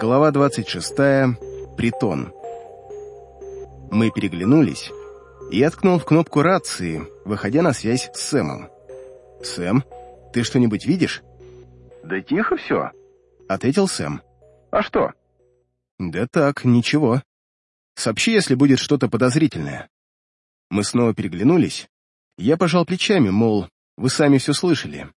Глава 26. Притон. Мы переглянулись, и я ткнул в кнопку рации, выходя на связь с Сэмом. «Сэм, ты что-нибудь видишь?» «Да тихо все», — ответил Сэм. «А что?» «Да так, ничего. Сообщи, если будет что-то подозрительное». Мы снова переглянулись. Я пожал плечами, мол, вы сами все слышали.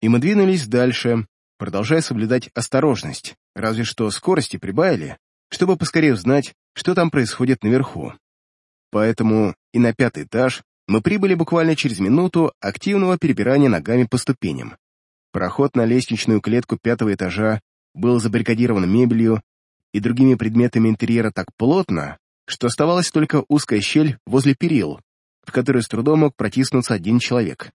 И мы двинулись дальше, продолжая соблюдать осторожность, разве что скорости прибавили, чтобы поскорее узнать, что там происходит наверху. Поэтому и на пятый этаж мы прибыли буквально через минуту активного перебирания ногами по ступеням. Проход на лестничную клетку пятого этажа был забаррикадирован мебелью и другими предметами интерьера так плотно, что оставалась только узкая щель возле перил, в которую с трудом мог протиснуться один человек.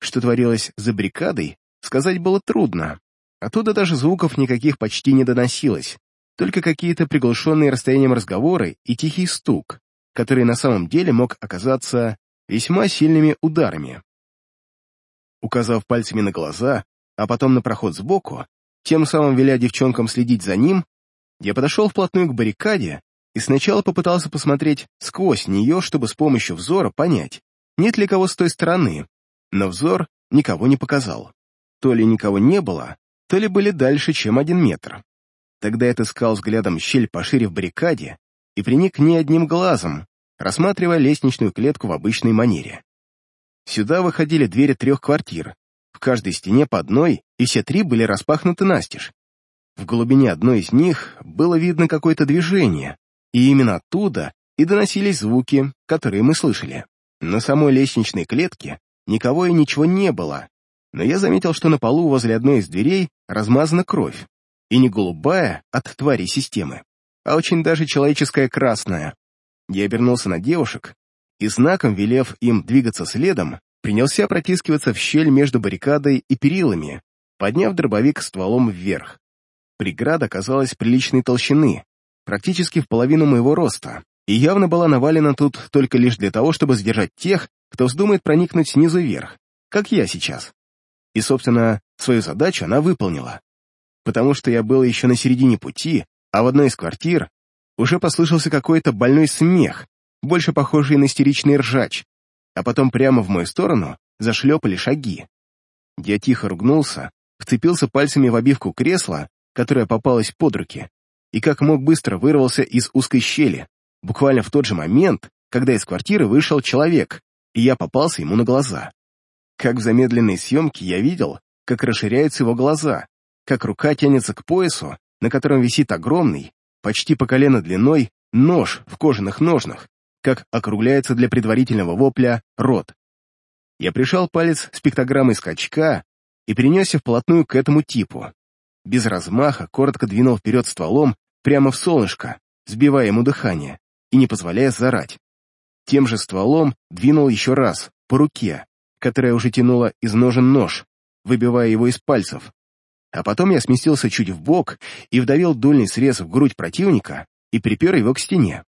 Что творилось за баррикадой, сказать было трудно, Оттуда даже звуков никаких почти не доносилось, только какие-то приглушенные расстоянием разговоры и тихий стук, который на самом деле мог оказаться весьма сильными ударами. Указав пальцами на глаза, а потом на проход сбоку, тем самым веля девчонкам следить за ним, я подошел вплотную к баррикаде и сначала попытался посмотреть сквозь нее, чтобы с помощью взора понять, нет ли кого с той стороны, но взор никого не показал. То ли никого не было, то ли были дальше, чем один метр. Тогда я отыскал взглядом щель пошире в баррикаде и приник не одним глазом, рассматривая лестничную клетку в обычной манере. Сюда выходили двери трех квартир, в каждой стене по одной, и все три были распахнуты настежь. В глубине одной из них было видно какое-то движение, и именно оттуда и доносились звуки, которые мы слышали. На самой лестничной клетке никого и ничего не было, но я заметил, что на полу возле одной из дверей размазана кровь, и не голубая от твари системы, а очень даже человеческая красная. Я обернулся на девушек и, знаком велев им двигаться следом, принялся протискиваться в щель между баррикадой и перилами, подняв дробовик стволом вверх. Преграда оказалась приличной толщины, практически в половину моего роста, и явно была навалена тут только лишь для того, чтобы сдержать тех, кто вздумает проникнуть снизу вверх, как я сейчас. И, собственно, свою задачу она выполнила. Потому что я был еще на середине пути, а в одной из квартир уже послышался какой-то больной смех, больше похожий на истеричный ржач, а потом прямо в мою сторону зашлепали шаги. Я тихо ругнулся, вцепился пальцами в обивку кресла, которая попалась под руки, и как мог быстро вырвался из узкой щели, буквально в тот же момент, когда из квартиры вышел человек, и я попался ему на глаза. Как в замедленной съемке я видел, как расширяются его глаза, как рука тянется к поясу, на котором висит огромный, почти по колено длиной, нож в кожаных ножнах, как округляется для предварительного вопля рот. Я пришел палец с пиктограммой скачка и перенесся вплотную к этому типу. Без размаха коротко двинул вперед стволом прямо в солнышко, сбивая ему дыхание и не позволяя зарать. Тем же стволом двинул еще раз, по руке, которая уже тянула из ножен нож, выбивая его из пальцев. А потом я сместился чуть в бок и вдавил дульный срез в грудь противника и припер его к стене.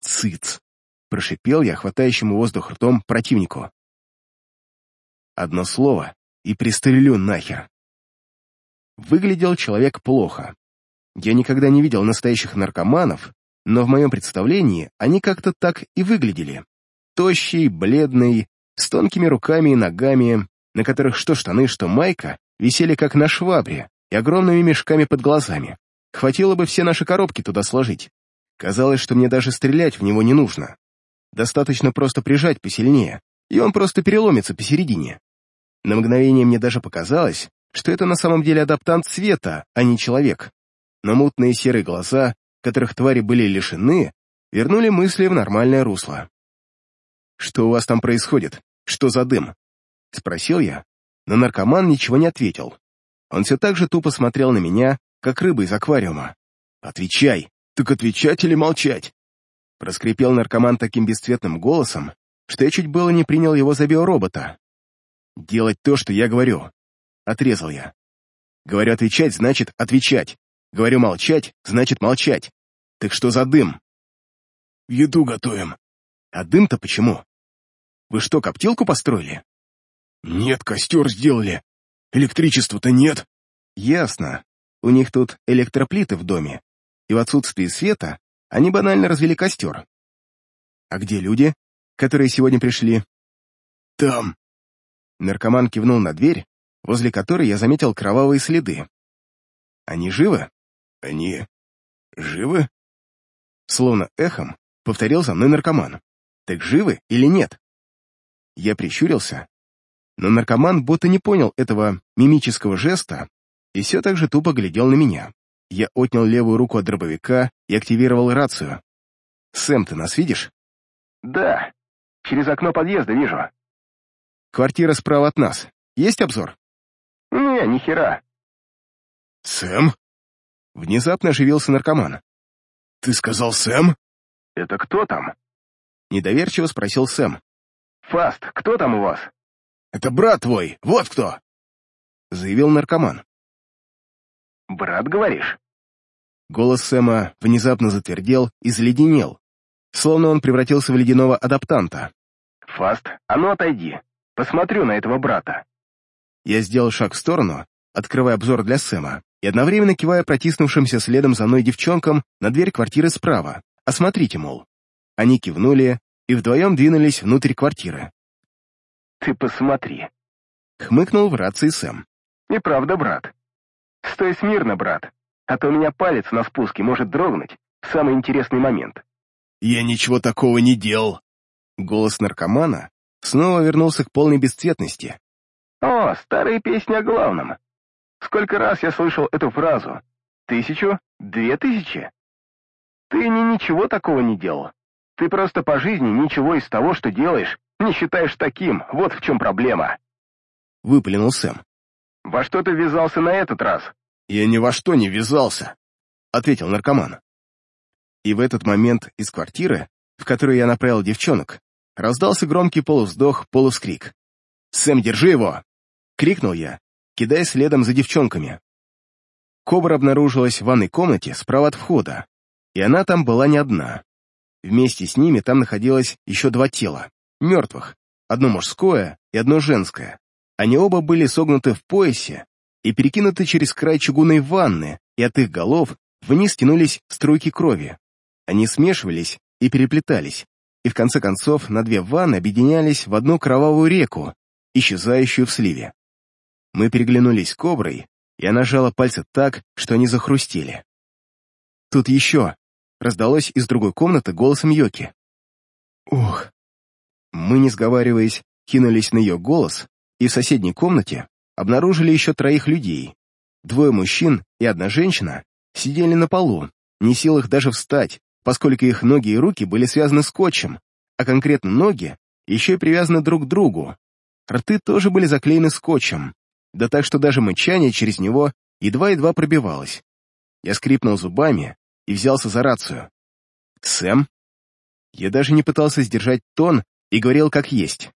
«Цыц!» — прошипел я хватающему воздух ртом противнику. Одно слово — и пристрелю нахер. Выглядел человек плохо. Я никогда не видел настоящих наркоманов, но в моем представлении они как-то так и выглядели. Тощий, бледный, с тонкими руками и ногами, на которых что штаны, что майка висели как на швабре и огромными мешками под глазами. Хватило бы все наши коробки туда сложить. Казалось, что мне даже стрелять в него не нужно. Достаточно просто прижать посильнее, и он просто переломится посередине. На мгновение мне даже показалось, что это на самом деле адаптант света, а не человек. Но мутные серые глаза, которых твари были лишены, вернули мысли в нормальное русло. «Что у вас там происходит?» «Что за дым?» — спросил я, но наркоман ничего не ответил. Он все так же тупо смотрел на меня, как рыба из аквариума. «Отвечай! Так отвечать или молчать?» Проскрипел наркоман таким бесцветным голосом, что я чуть было не принял его за биоробота. «Делать то, что я говорю», — отрезал я. «Говорю отвечать, значит отвечать. Говорю молчать, значит молчать. Так что за дым?» «Еду готовим». «А дым-то почему?» Вы что, коптилку построили? Нет, костер сделали. Электричества-то нет. Ясно. У них тут электроплиты в доме. и в отсутствии света они банально развели костер. А где люди, которые сегодня пришли? Там. Наркоман кивнул на дверь, возле которой я заметил кровавые следы. Они живы? Они живы? Словно эхом повторил за мной наркоман. Так живы или нет? Я прищурился, но наркоман будто не понял этого мимического жеста и все так же тупо глядел на меня. Я отнял левую руку от дробовика и активировал рацию. «Сэм, ты нас видишь?» Да. Через окно подъезда вижу. «Квартира справа от нас. Есть обзор?» Не, ни хера. «Сэм?» Внезапно оживился наркоман. Ты сказал Сэм? Это кто там? Недоверчиво спросил Сэм. Фаст, кто там у вас? Это брат твой, вот кто! Заявил наркоман. Брат, говоришь? Голос Сэма внезапно затвердел и заледенел, словно он превратился в ледяного адаптанта. «Фаст, а ну отойди. Посмотрю на этого брата». Я сделал шаг в сторону, открывая обзор для Сэма, и одновременно кивая протиснувшимся следом за мной девчонкам на дверь квартиры справа. «Осмотрите, мол». Они кивнули и вдвоем двинулись внутрь квартиры. «Ты посмотри», — хмыкнул в рации Сэм. «Неправда, брат. Стой смирно, брат, а то у меня палец на спуске может дрогнуть в самый интересный момент». «Я ничего такого не делал». Голос наркомана снова вернулся к полной бесцветности. «О, старая песня о главном. Сколько раз я слышал эту фразу? Тысячу? Две тысячи? Ты ни ничего такого не делал. Ты просто по жизни ничего из того, что делаешь, не считаешь таким. Вот в чем проблема. Выплюнул Сэм. Во что ты ввязался на этот раз? Я ни во что не ввязался, ответил наркоман. И в этот момент из квартиры, в которую я направил девчонок, раздался громкий полувздох, полувскрик. «Сэм, держи его!» — крикнул я, кидая следом за девчонками. Кобра обнаружилась в ванной комнате справа от входа, и она там была не одна. Вместе с ними там находилось еще два тела, мертвых, одно мужское и одно женское. Они оба были согнуты в поясе и перекинуты через край чугунной ванны, и от их голов вниз тянулись струйки крови. Они смешивались и переплетались, и в конце концов на две ванны объединялись в одну кровавую реку, исчезающую в сливе. Мы переглянулись коброй, и она сжала пальцы так, что они захрустели. «Тут еще!» — раздалось из другой комнаты голосом Йоки. «Ух!» Мы, не сговариваясь, кинулись на ее голос, и в соседней комнате обнаружили еще троих людей. Двое мужчин и одна женщина сидели на полу, не силах даже встать, поскольку их ноги и руки были связаны скотчем, а конкретно ноги еще и привязаны друг к другу. Рты тоже были заклеены скотчем, да так, что даже мычание через него едва-едва пробивалось. Я скрипнул зубами и взялся за рацию. «Сэм?» Я даже не пытался сдержать тон и говорил как есть.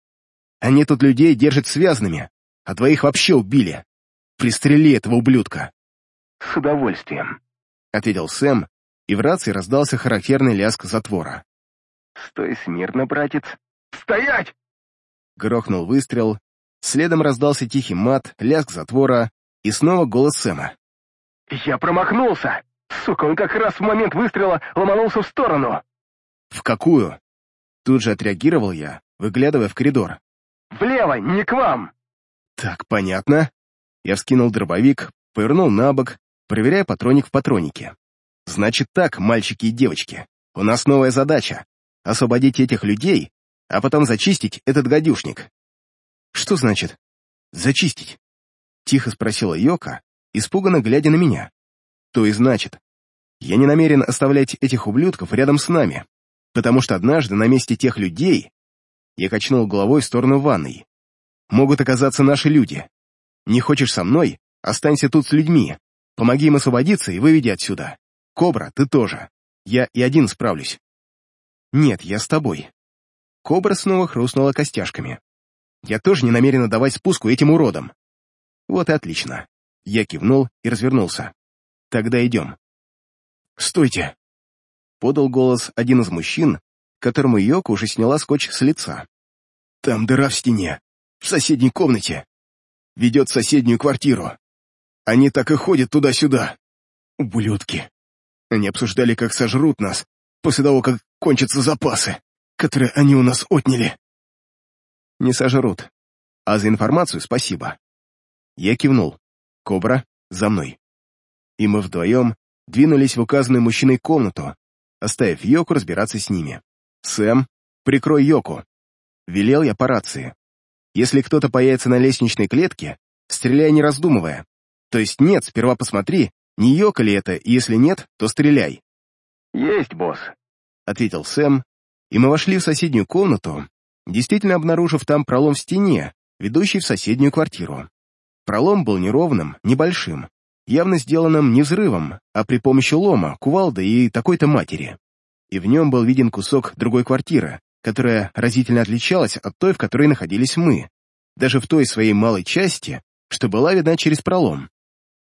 «Они тут людей держат связанными, а двоих вообще убили. Пристрели этого ублюдка!» «С удовольствием», — ответил Сэм, и в рации раздался характерный лязг затвора. «Стой смирно, братец! Стоять!» Грохнул выстрел, Следом раздался тихий мат, лязг затвора и снова голос Сэма. «Я промахнулся! Сука, он как раз в момент выстрела ломанулся в сторону!» «В какую?» Тут же отреагировал я, выглядывая в коридор. «Влево, не к вам!» «Так, понятно». Я вскинул дробовик, повернул на бок, проверяя патроник в патронике. «Значит так, мальчики и девочки, у нас новая задача — освободить этих людей, а потом зачистить этот гадюшник. «Что значит? Зачистить?» Тихо спросила Йока, испуганно глядя на меня. «То и значит. Я не намерен оставлять этих ублюдков рядом с нами, потому что однажды на месте тех людей...» Я качнул головой в сторону ванной. «Могут оказаться наши люди. Не хочешь со мной? Останься тут с людьми. Помоги им освободиться и выведи отсюда. Кобра, ты тоже. Я и один справлюсь». «Нет, я с тобой». Кобра снова хрустнула костяшками. Я тоже не намерен давать спуску этим уродам. Вот и отлично. Я кивнул и развернулся. Тогда идем. «Стойте!» — подал голос один из мужчин, которому Йока уже сняла скотч с лица. «Там дыра в стене, в соседней комнате. Ведет в соседнюю квартиру. Они так и ходят туда-сюда. Ублюдки. Они обсуждали, как сожрут нас, после того, как кончатся запасы, которые они у нас отняли. Не сожрут. А за информацию спасибо. Я кивнул. Кобра, за мной. И мы вдвоем двинулись в указанную мужчиной комнату, оставив Йоку разбираться с ними. «Сэм, прикрой Йоку!» Велел я по рации. «Если кто-то появится на лестничной клетке, стреляй не раздумывая. То есть нет, сперва посмотри, не Йока ли это, и если нет, то стреляй». «Есть, босс», — ответил Сэм, и мы вошли в соседнюю комнату, действительно обнаружив там пролом в стене, ведущий в соседнюю квартиру. Пролом был неровным, небольшим, явно сделанным не взрывом, а при помощи лома, кувалды и такой-то матери. И в нем был виден кусок другой квартиры, которая разительно отличалась от той, в которой находились мы, даже в той своей малой части, что была видна через пролом.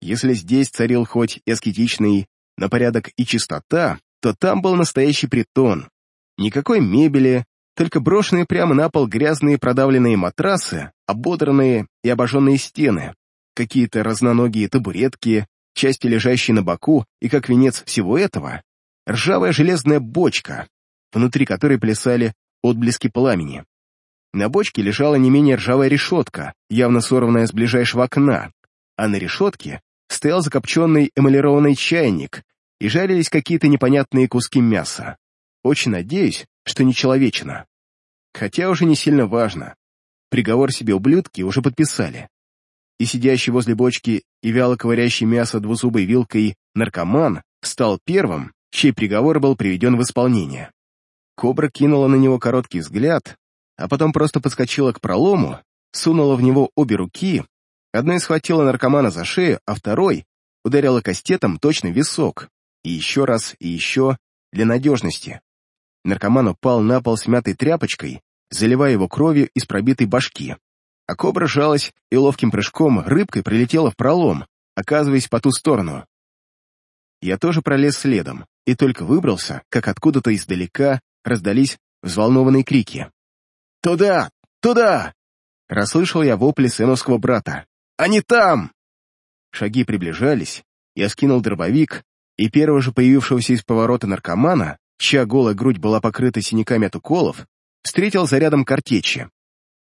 Если здесь царил хоть и аскетичный, но порядок и чистота, то там был настоящий притон. Никакой мебели, только брошенные прямо на пол грязные продавленные матрасы, ободранные и обожженные стены, какие-то разноногие табуретки, части, лежащие на боку, и как венец всего этого, ржавая железная бочка, внутри которой плясали отблески пламени. На бочке лежала не менее ржавая решетка, явно сорванная с ближайшего окна, а на решетке стоял закопченный эмалированный чайник и жарились какие-то непонятные куски мяса. Очень надеюсь, что не человечина. Хотя уже не сильно важно. Приговор себе ублюдки уже подписали. И сидящий возле бочки и вяло ковырящий мясо двузубой вилкой наркоман стал первым, чей приговор был приведен в исполнение. Кобра кинула на него короткий взгляд, а потом просто подскочила к пролому, сунула в него обе руки, одной схватила наркомана за шею, а второй ударила кастетом точно в висок, и еще раз, и еще, для надежности. Наркоман упал на пол с мятой тряпочкой, заливая его кровью из пробитой башки. А кобра жалась и ловким прыжком рыбкой прилетела в пролом, оказываясь по ту сторону. Я тоже пролез следом, и только выбрался, как откуда-то издалека раздались взволнованные крики. «Туда! Туда!» Расслышал я вопли сыновского брата. «Они там!» Шаги приближались, я скинул дробовик, и первого же появившегося из поворота наркомана чья голая грудь была покрыта синяками от уколов, встретил зарядом картечи.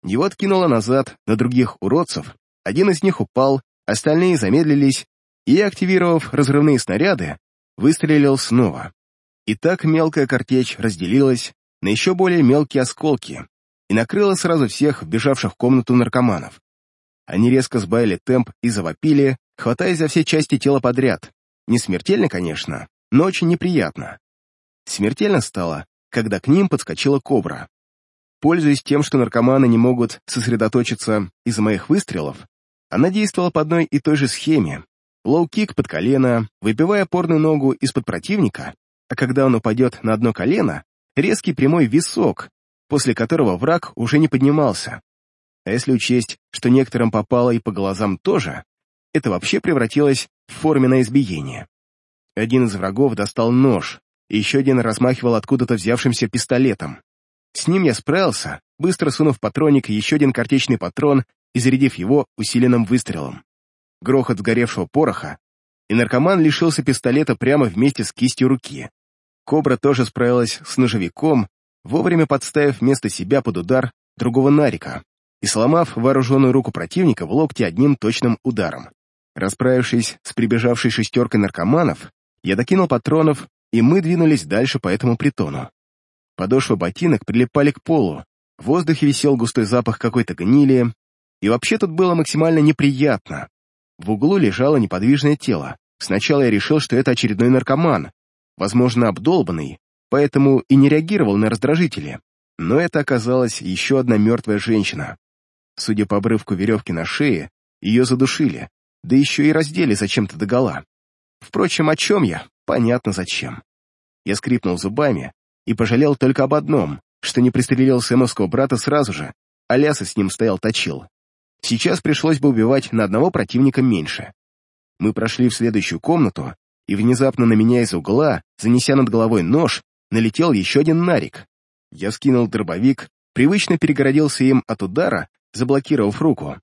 Его откинуло назад на других уродцев, один из них упал, остальные замедлились и, активировав разрывные снаряды, выстрелил снова. И так мелкая картечь разделилась на еще более мелкие осколки и накрыла сразу всех вбежавших в комнату наркоманов. Они резко сбавили темп и завопили, хватаясь за все части тела подряд. Не смертельно, конечно, но очень неприятно. Смертельно стало, когда к ним подскочила кобра. Пользуясь тем, что наркоманы не могут сосредоточиться из-за моих выстрелов, она действовала по одной и той же схеме. Лоу-кик под колено, выбивая порную ногу из-под противника, а когда он упадет на одно колено, резкий прямой висок, после которого враг уже не поднимался. А если учесть, что некоторым попало и по глазам тоже, это вообще превратилось в форменное избиение. Один из врагов достал нож, и еще один размахивал откуда-то взявшимся пистолетом. С ним я справился, быстро сунув патроник еще один картечный патрон и зарядив его усиленным выстрелом. Грохот сгоревшего пороха, и наркоман лишился пистолета прямо вместе с кистью руки. Кобра тоже справилась с ножевиком, вовремя подставив вместо себя под удар другого нарика и сломав вооруженную руку противника в локте одним точным ударом. Расправившись с прибежавшей шестеркой наркоманов, я докинул патронов и мы двинулись дальше по этому притону. Подошвы ботинок прилипали к полу, в воздухе висел густой запах какой-то гнили, и вообще тут было максимально неприятно. В углу лежало неподвижное тело. Сначала я решил, что это очередной наркоман, возможно, обдолбанный, поэтому и не реагировал на раздражители. Но это оказалась еще одна мертвая женщина. Судя по обрывку веревки на шее, ее задушили, да еще и раздели зачем-то догола. Впрочем, о чем я? Понятно зачем. Я скрипнул зубами и пожалел только об одном, что не пристрелил сэмовского брата сразу же, а ляса с ним стоял точил. Сейчас пришлось бы убивать на одного противника меньше. Мы прошли в следующую комнату, и внезапно на меня из угла, занеся над головой нож, налетел еще один нарик. Я скинул дробовик, привычно перегородился им от удара, заблокировав руку.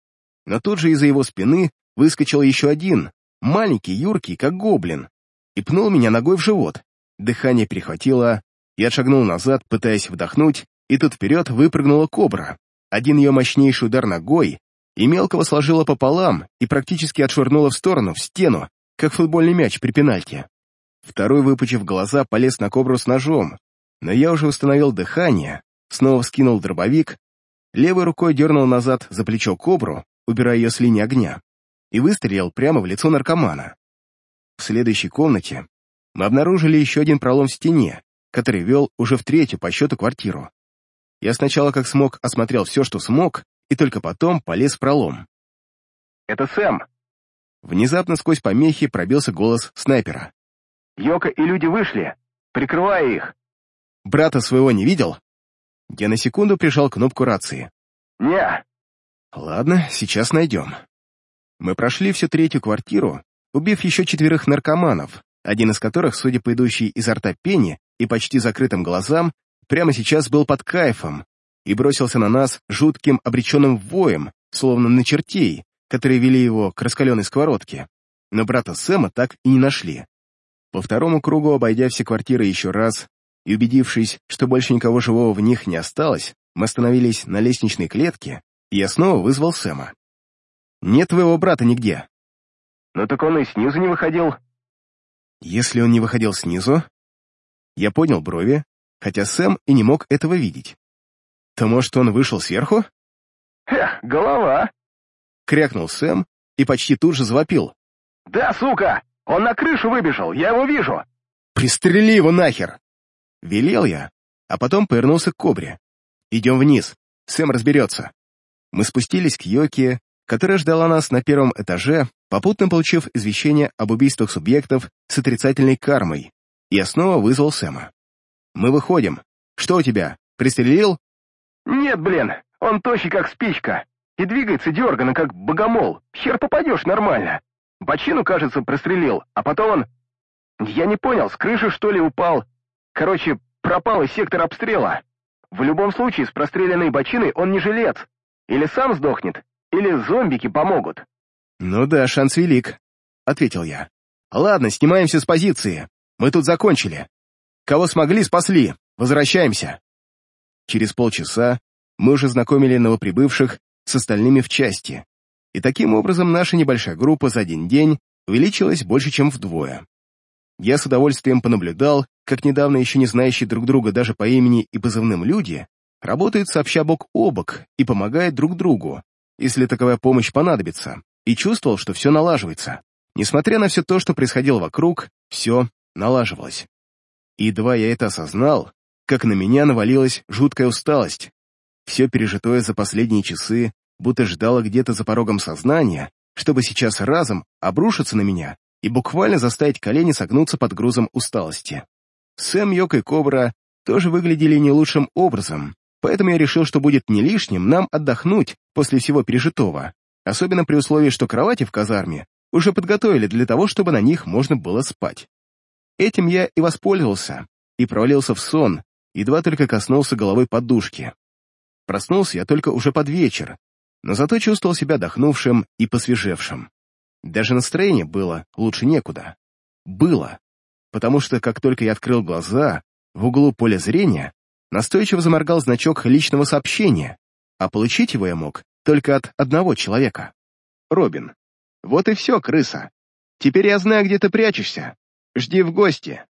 Но тут же из-за его спины выскочил еще один, маленький, юркий, как гоблин, и пнул меня ногой в живот. Дыхание перехватило, я шагнул назад, пытаясь вдохнуть, и тут вперед выпрыгнула кобра. Один ее мощнейший удар ногой, и мелкого сложила пополам и практически отшвырнула в сторону, в стену, как футбольный мяч при пенальти. Второй, выпучив глаза, полез на кобру с ножом, но я уже установил дыхание, снова скинул дробовик, левой рукой дернул назад за плечо кобру, убирая ее с линии огня, и выстрелил прямо в лицо наркомана. В следующей комнате мы обнаружили еще один пролом в стене, который вел уже в третью по счету квартиру. Я сначала как смог осмотрел все, что смог, и только потом полез в пролом. «Это Сэм!» Внезапно сквозь помехи пробился голос снайпера. «Йока и люди вышли! Прикрывай их!» «Брата своего не видел?» Я на секунду прижал кнопку рации. «Не!» «Ладно, сейчас найдем». Мы прошли всю третью квартиру, убив еще четверых наркоманов, один из которых, судя по идущей изо рта пени и почти закрытым глазам, прямо сейчас был под кайфом и бросился на нас жутким обреченным воем, словно на чертей, которые вели его к раскаленной сковородке. Но брата Сэма так и не нашли. По второму кругу, обойдя все квартиры еще раз и убедившись, что больше никого живого в них не осталось, мы остановились на лестничной клетке, и я снова вызвал Сэма. «Нет твоего брата нигде». «Ну так он и снизу не выходил». «Если он не выходил снизу...» Я поднял брови, хотя Сэм и не мог этого видеть. «То, может, он вышел сверху?» «Эх, голова!» — крякнул Сэм и почти тут же завопил. «Да, сука! Он на крышу выбежал, я его вижу!» «Пристрели его нахер!» Велел я, а потом повернулся к кобре. «Идем вниз, Сэм разберется». Мы спустились к Йоке, которая ждала нас на первом этаже, попутно получив извещение об убийствах субъектов с отрицательной кармой, я снова вызвал Сэма. «Мы выходим. Что у тебя, пристрелил?» «Нет, блин, он тощий, как спичка, и двигается дерганно, как богомол. Хер попадешь нормально. Бочину, кажется, прострелил, а потом он... Я не понял, с крыши, что ли, упал. Короче, пропал из сектора обстрела. В любом случае, с простреленной бочиной он не жилец. Или сам сдохнет, или зомбики помогут. «Ну да, шанс велик», — ответил я. «Ладно, снимаемся с позиции. Мы тут закончили. Кого смогли, спасли. Возвращаемся». Через полчаса мы уже знакомили новоприбывших с остальными в части, и таким образом наша небольшая группа за один день увеличилась больше, чем вдвое. Я с удовольствием понаблюдал, как недавно еще не знающие друг друга даже по имени и позывным люди работают сообща бок о бок и помогают друг другу, если таковая помощь понадобится, и чувствовал, что все налаживается. Несмотря на все то, что происходило вокруг, все налаживалось. И едва я это осознал, как на меня навалилась жуткая усталость. Все пережитое за последние часы будто ждало где-то за порогом сознания, чтобы сейчас разом обрушиться на меня и буквально заставить колени согнуться под грузом усталости. Сэм, Йок и Кобра тоже выглядели не лучшим образом, поэтому я решил, что будет не лишним нам отдохнуть после всего пережитого, особенно при условии, что кровати в казарме уже подготовили для того, чтобы на них можно было спать. Этим я и воспользовался, и провалился в сон, едва только коснулся головой подушки. Проснулся я только уже под вечер, но зато чувствовал себя отдохнувшим и посвежевшим. Даже настроение было лучше некуда. Было. Потому что, как только я открыл глаза, в углу поля зрения настойчиво заморгал значок личного сообщения, а получить его я мог только от одного человека. Робин. Вот и все, крыса. Теперь я знаю, где ты прячешься. Жди в гости.